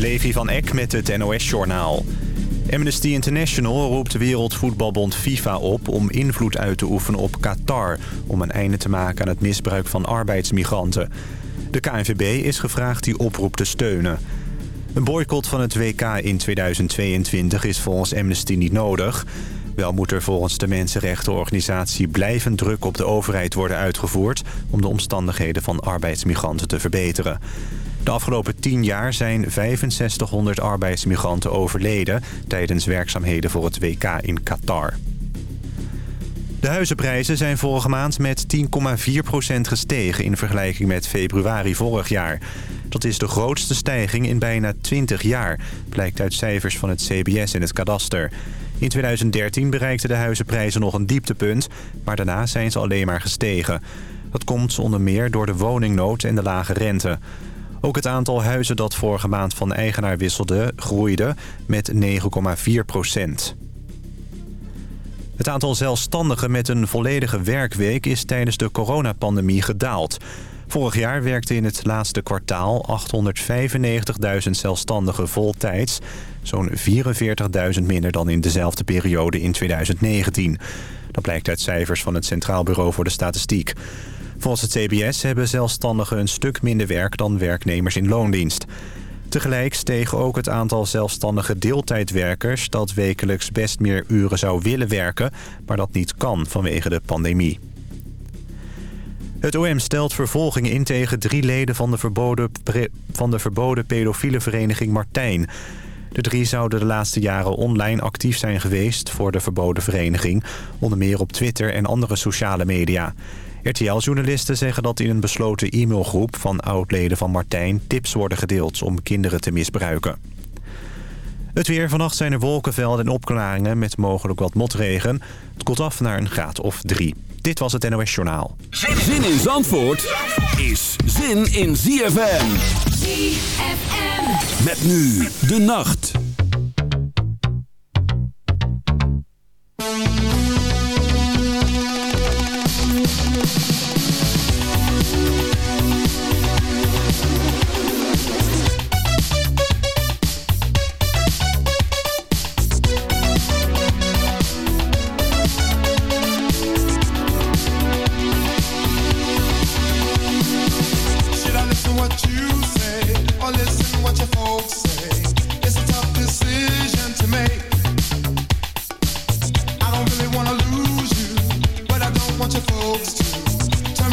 Levi van Eck met het NOS-journaal. Amnesty International roept Wereldvoetbalbond FIFA op... om invloed uit te oefenen op Qatar... om een einde te maken aan het misbruik van arbeidsmigranten. De KNVB is gevraagd die oproep te steunen. Een boycott van het WK in 2022 is volgens Amnesty niet nodig... Wel moet er volgens de mensenrechtenorganisatie blijvend druk op de overheid worden uitgevoerd... om de omstandigheden van arbeidsmigranten te verbeteren. De afgelopen tien jaar zijn 6500 arbeidsmigranten overleden... tijdens werkzaamheden voor het WK in Qatar. De huizenprijzen zijn vorige maand met 10,4% gestegen... in vergelijking met februari vorig jaar. Dat is de grootste stijging in bijna 20 jaar... blijkt uit cijfers van het CBS en het kadaster. In 2013 bereikten de huizenprijzen nog een dieptepunt... maar daarna zijn ze alleen maar gestegen. Dat komt onder meer door de woningnood en de lage rente... Ook het aantal huizen dat vorige maand van eigenaar wisselde groeide met 9,4 procent. Het aantal zelfstandigen met een volledige werkweek is tijdens de coronapandemie gedaald. Vorig jaar werkten in het laatste kwartaal 895.000 zelfstandigen voltijds. Zo'n 44.000 minder dan in dezelfde periode in 2019. Dat blijkt uit cijfers van het Centraal Bureau voor de Statistiek. Volgens het CBS hebben zelfstandigen een stuk minder werk dan werknemers in loondienst. Tegelijk steeg ook het aantal zelfstandige deeltijdwerkers... dat wekelijks best meer uren zou willen werken, maar dat niet kan vanwege de pandemie. Het OM stelt vervolging in tegen drie leden van de verboden, van de verboden pedofiele vereniging Martijn. De drie zouden de laatste jaren online actief zijn geweest voor de verboden vereniging. Onder meer op Twitter en andere sociale media. RTL-journalisten zeggen dat in een besloten e-mailgroep van oudleden van Martijn... tips worden gedeeld om kinderen te misbruiken. Het weer. Vannacht zijn er wolkenvelden en opklaringen met mogelijk wat motregen. Het koelt af naar een graad of drie. Dit was het NOS Journaal. Zin in Zandvoort is zin in ZFM. ZFM. Met nu de nacht.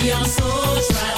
We are so trying.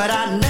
But I never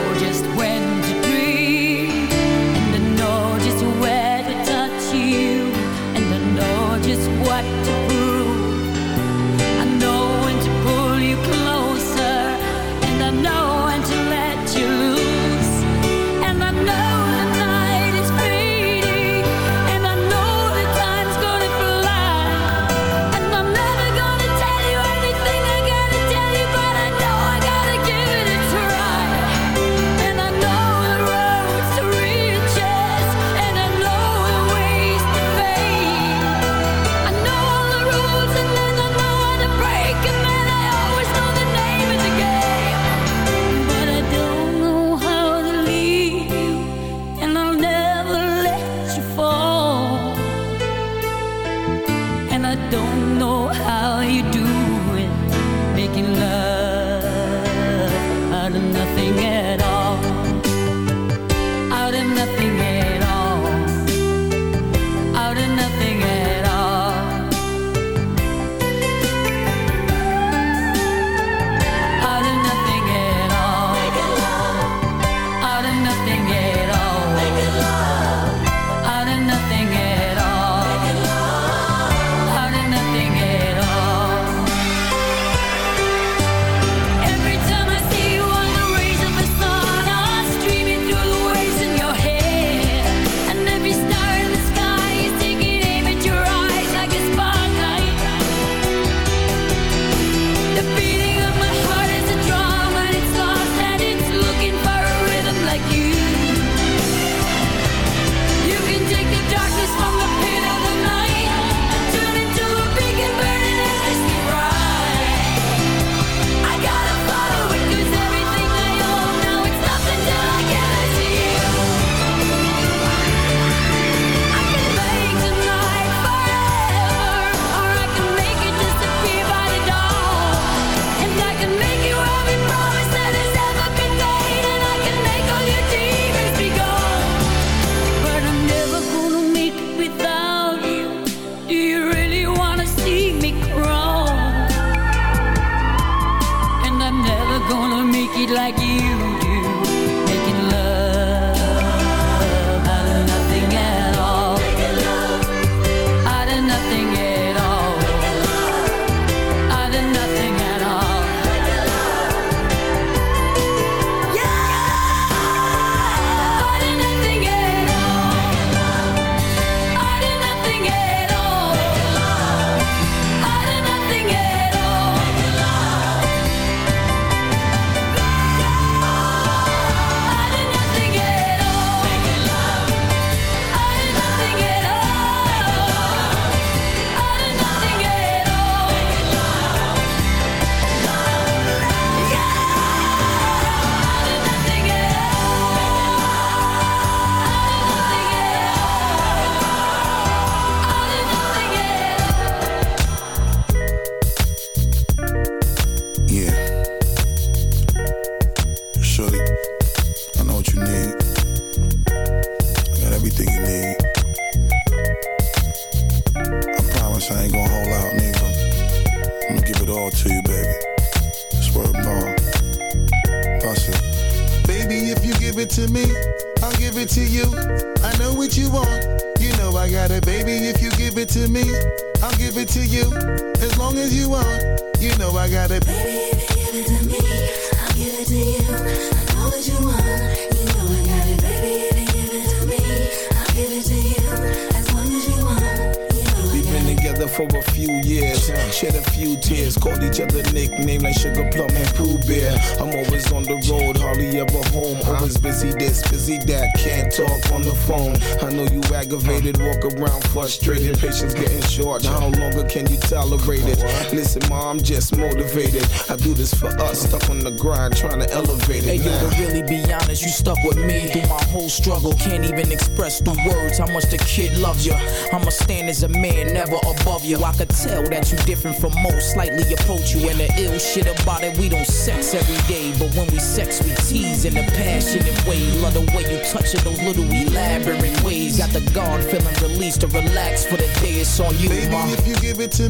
Frustrated, patience getting short. Now how longer can you tolerate it? Listen, ma, I'm just motivated. I do this for us, stuck on the grind, trying to elevate Hey it. yo, now. to really be honest, you stuck with me through my whole struggle. Can't even express through words how much the kid loves you. I'ma stand as a man, never above you. I could tell that you different from most, slightly approach you. And the ill shit about it, we don't sex every day. But when we sex, we tease in a passionate way. Love the way you touch it, those little elaborate ways. Got the guard feeling released to relax for the day. It's on you, Baby, ma. if you give it to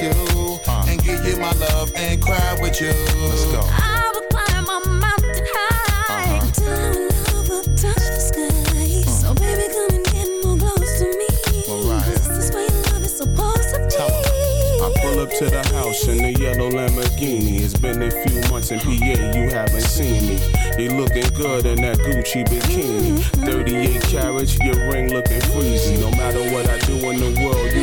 with you. And give you my love and cry with you. Let's go. I will climb a mountain high uh-huh. till our love will touch the sky. Hmm. So baby, come and get more close to me. Mariah. This is where love is supposed to be. I pull up to the house in the yellow Lamborghini. It's been a few months in PA, you haven't seen me. You looking good in that Gucci bikini. Mm-hmm. 38 carats, your ring looking freezing. No matter what I do in the world, you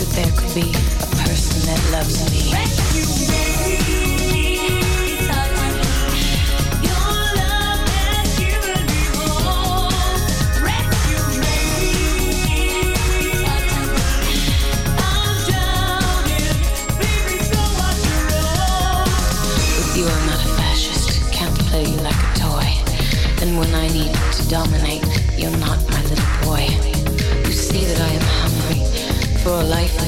that there could be a person that loves me.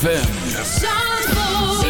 ZFM.